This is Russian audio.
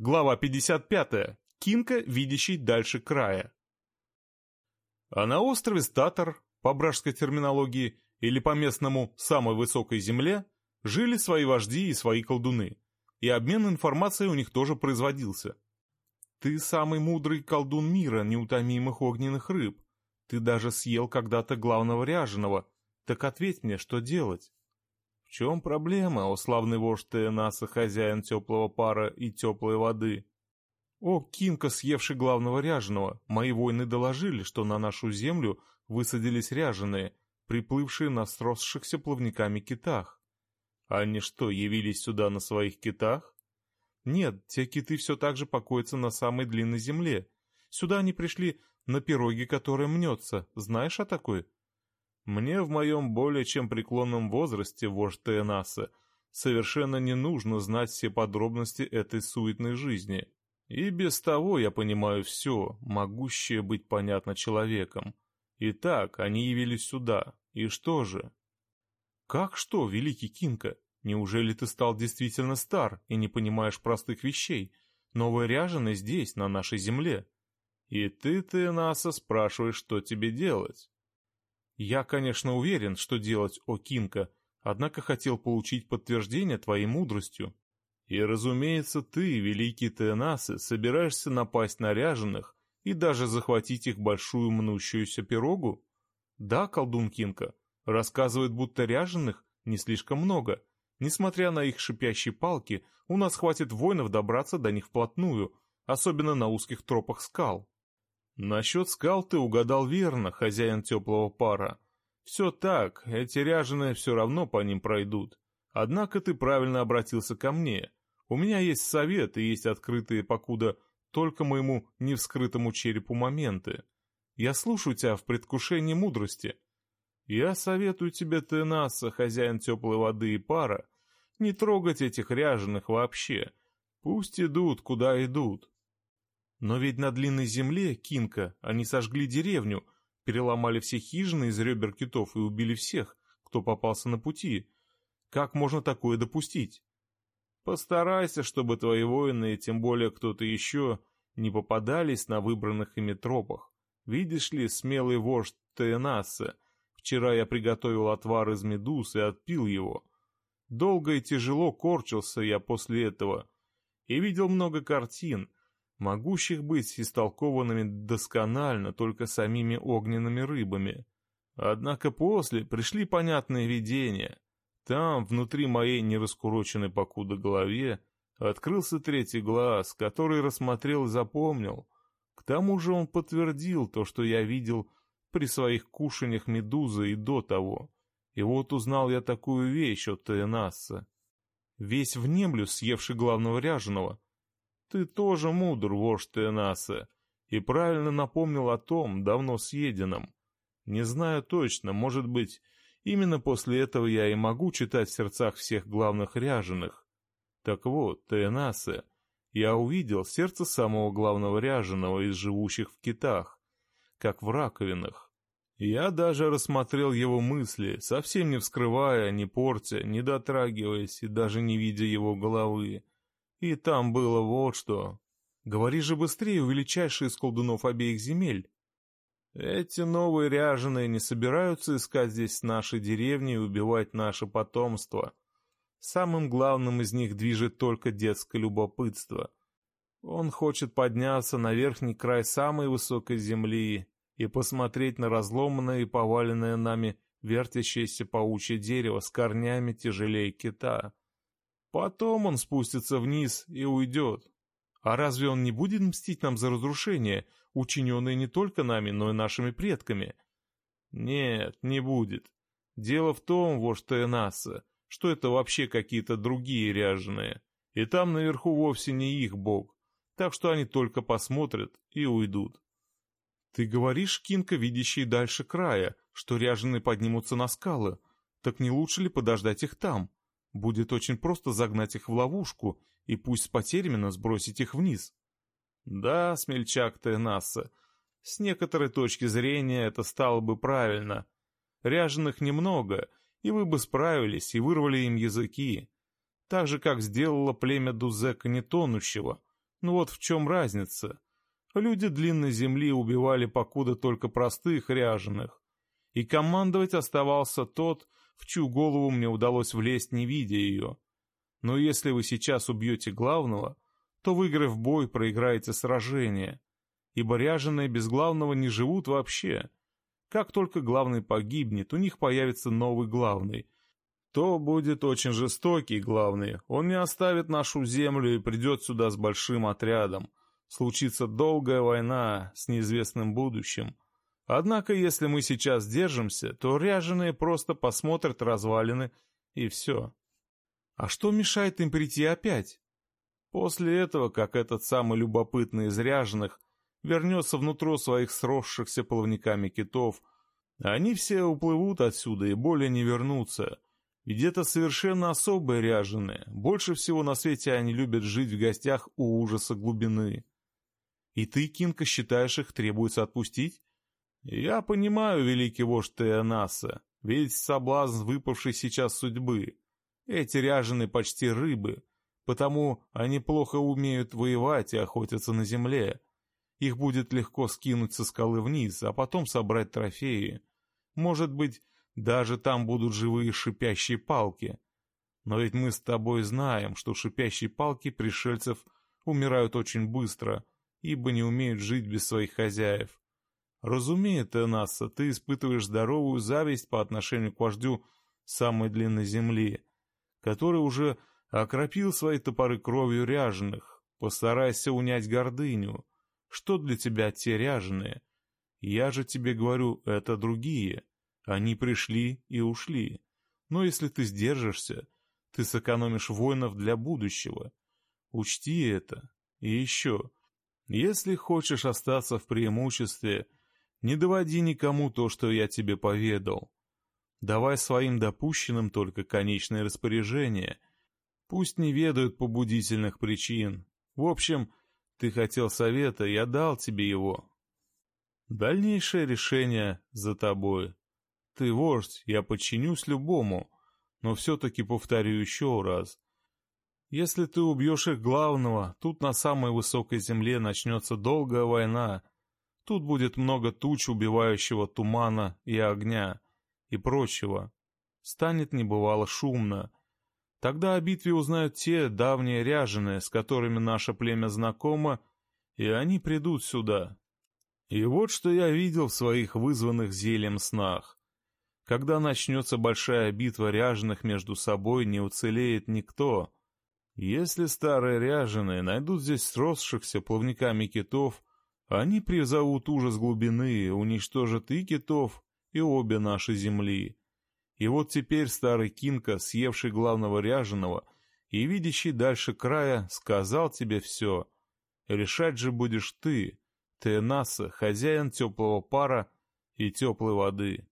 Глава 55. Кинка, видящий дальше края. А на острове Статор, по бражской терминологии, или по-местному самой высокой земле, жили свои вожди и свои колдуны, и обмен информацией у них тоже производился. Ты самый мудрый колдун мира неутомимых огненных рыб. Ты даже съел когда-то главного ряженого. Так ответь мне, что делать? В чем проблема, о славный вождь Тенаса, хозяин теплого пара и теплой воды? О, Кинка, съевший главного ряженого, мои воины доложили, что на нашу землю высадились ряженые, приплывшие на сросшихся плавниками китах. Они что, явились сюда на своих китах? Нет, те киты все так же покоятся на самой длинной земле. Сюда они пришли на пироге, которая мнется. Знаешь о такой? Мне в моем более чем преклонном возрасте, вождь Тенаса, совершенно не нужно знать все подробности этой суетной жизни. И без того я понимаю все, могущее быть понятно человеком. Итак, они явились сюда. И что же? Как что, великий Кинка? Неужели ты стал действительно стар и не понимаешь простых вещей? Новые ряженый здесь, на нашей земле. И ты, ты, спрашиваешь, что тебе делать? Я, конечно, уверен, что делать, о Кинка, однако хотел получить подтверждение твоей мудростью. И, разумеется, ты, великий Тенасы, собираешься напасть на ряженых и даже захватить их большую мнущуюся пирогу? Да, колдун Кинка, рассказывает, будто ряженых не слишком много. Несмотря на их шипящие палки, у нас хватит воинов добраться до них вплотную, особенно на узких тропах скал. Насчет скал ты угадал верно, хозяин теплого пара. Все так, эти ряженые все равно по ним пройдут. Однако ты правильно обратился ко мне. У меня есть совет и есть открытые, покуда только моему невскрытому черепу моменты. Я слушаю тебя в предвкушении мудрости. Я советую тебе, Тенаса, хозяин теплой воды и пара, не трогать этих ряженых вообще. Пусть идут, куда идут. Но ведь на длинной земле, Кинка, они сожгли деревню, переломали все хижины из ребер китов и убили всех, кто попался на пути. Как можно такое допустить? Постарайся, чтобы твои воины, и тем более кто-то еще, не попадались на выбранных ими тропах. Видишь ли, смелый вождь Тенаса, вчера я приготовил отвар из медуз и отпил его. Долго и тяжело корчился я после этого и видел много картин, могущих быть истолкованными досконально только самими огненными рыбами. Однако после пришли понятные видения. Там, внутри моей нераскуроченной покуда голове, открылся третий глаз, который рассмотрел и запомнил. К тому же он подтвердил то, что я видел при своих кушаниях медузы и до того. И вот узнал я такую вещь от Тенасса. Весь внемлю, съевший главного ряженого, ты тоже мудр, вождь Тенаса, и правильно напомнил о том, давно съеденном. Не знаю точно, может быть, именно после этого я и могу читать в сердцах всех главных ряженых. Так вот, Тенаса, я увидел сердце самого главного ряженого из живущих в китах, как в раковинах. Я даже рассмотрел его мысли, совсем не вскрывая, не портя, не дотрагиваясь и даже не видя его головы. И там было вот что. Говори же быстрее, величайший из колдунов обеих земель. Эти новые ряженые не собираются искать здесь наши деревни и убивать наше потомство. Самым главным из них движет только детское любопытство. Он хочет подняться на верхний край самой высокой земли и посмотреть на разломанное и поваленное нами вертящееся паучье дерево с корнями тяжелее кита. Потом он спустится вниз и уйдет. А разве он не будет мстить нам за разрушение, учиненное не только нами, но и нашими предками? Нет, не будет. Дело в том, вождь Тенаса, что это вообще какие-то другие ряженые, и там наверху вовсе не их бог, так что они только посмотрят и уйдут. Ты говоришь, Кинка, видящий дальше края, что ряженые поднимутся на скалы, так не лучше ли подождать их там? Будет очень просто загнать их в ловушку и пусть с потерями, но сбросить их вниз. Да, смельчак ты, Насса, с некоторой точки зрения это стало бы правильно. Ряженых немного, и вы бы справились и вырвали им языки. Так же, как сделало племя Дузека Нетонущего. Ну вот в чем разница. Люди длинной земли убивали покуда только простых ряженых. И командовать оставался тот, в чью голову мне удалось влезть, не видя ее. Но если вы сейчас убьете главного, то, выиграв бой, проиграете сражение. Ибо ряженые без главного не живут вообще. Как только главный погибнет, у них появится новый главный. То будет очень жестокий главный. Он не оставит нашу землю и придет сюда с большим отрядом. Случится долгая война с неизвестным будущим. Однако, если мы сейчас держимся, то ряженые просто посмотрят развалины и все. А что мешает им прийти опять? После этого, как этот самый любопытный из ряженых вернется внутрь своих сросшихся плавниками китов, они все уплывут отсюда и более не вернутся. Ведь это совершенно особые ряженые. Больше всего на свете они любят жить в гостях у ужаса глубины. И ты, Кинка, считаешь их требуется отпустить? Я понимаю, великий вождь Теонаса, ведь соблазн выпавшей сейчас судьбы. Эти ряженые почти рыбы, потому они плохо умеют воевать и охотятся на земле. Их будет легко скинуть со скалы вниз, а потом собрать трофеи. Может быть, даже там будут живые шипящие палки. Но ведь мы с тобой знаем, что шипящие палки пришельцев умирают очень быстро, ибо не умеют жить без своих хозяев. Разумеется, Энасса, ты испытываешь здоровую зависть по отношению к вождю самой длинной земли, который уже окропил свои топоры кровью ряженых. Постарайся унять гордыню. Что для тебя те ряженые? Я же тебе говорю, это другие. Они пришли и ушли. Но если ты сдержишься, ты сэкономишь воинов для будущего. Учти это. И еще, если хочешь остаться в преимуществе, не доводи никому то, что я тебе поведал. Давай своим допущенным только конечное распоряжение. Пусть не ведают побудительных причин. В общем, ты хотел совета, я дал тебе его. Дальнейшее решение за тобой. Ты вождь, я подчинюсь любому, но все-таки повторю еще раз. Если ты убьешь их главного, тут на самой высокой земле начнется долгая война. Тут будет много туч убивающего тумана и огня и прочего. Станет небывало шумно. Тогда о битве узнают те давние ряженые, с которыми наше племя знакомо, и они придут сюда. И вот что я видел в своих вызванных зельем снах. Когда начнется большая битва ряженых между собой, не уцелеет никто. Если старые ряженые найдут здесь сросшихся плавниками китов, они призовут ужас глубины, уничтожат и китов, и обе наши земли. И вот теперь старый Кинка, съевший главного ряженого и видящий дальше края, сказал тебе все. Решать же будешь ты, ты Наса, хозяин теплого пара и теплой воды.